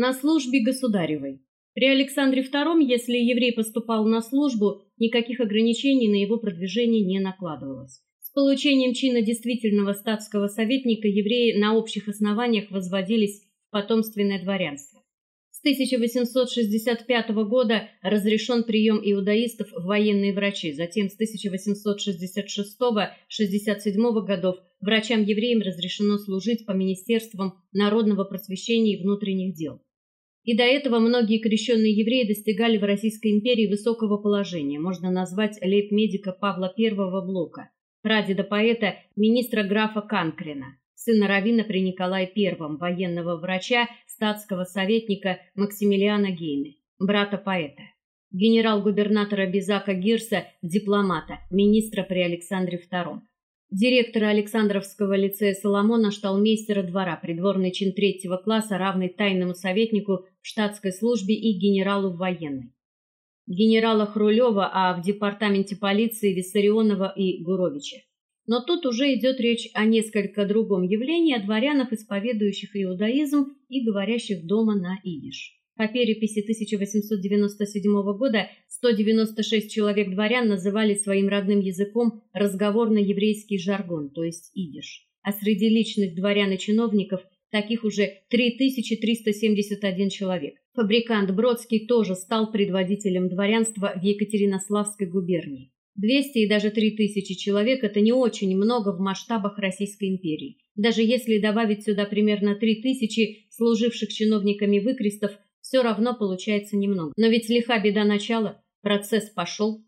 на службе государевой. При Александре II, если еврей поступал на службу, никаких ограничений на его продвижение не накладывалось. С получением чина действительного статского советника евреи на общих основаниях возводились в потомственное дворянство. С 1865 года разрешен прием иудаистов в военные врачи, затем с 1866-67 годов врачам-евреям разрешено служить по министерствам народного просвещения и внутренних дел. И до этого многие крещенные евреи достигали в Российской империи высокого положения. Можно назвать лейб-медика Павла I Блока, прадеда поэта, министра графа Канкрина, сына раввина при Николае I, военного врача, статского советника Максимилиана Гейны, брата поэта, генерал-губернатора Безака Гирса, дипломата, министра при Александре II директора Александровского лицея Соломона шталмейстера двора, придворный чин третьего класса, равный тайному советнику в штатской службе и генералу в военной. Генерала Хрулева, а в департаменте полиции Виссарионова и Гуровича. Но тут уже идет речь о несколько другом явлении, о дворянах, исповедующих иудаизм и говорящих дома на идиш. По переписи 1897 года 196 человек дворян называли своим родным языком разговорный еврейский жаргон, то есть идиш. А среди личных дворян и чиновников таких уже 3371 человек. Фабрикант Бродский тоже стал предводителем дворянства в Екатеринославской губернии. 200 и даже 3000 человек это не очень много в масштабах Российской империи. Даже если добавить сюда примерно 3000 служивших чиновниками выкрестов, все равно получается немного. Но ведь лиха беда начала, процесс пошел,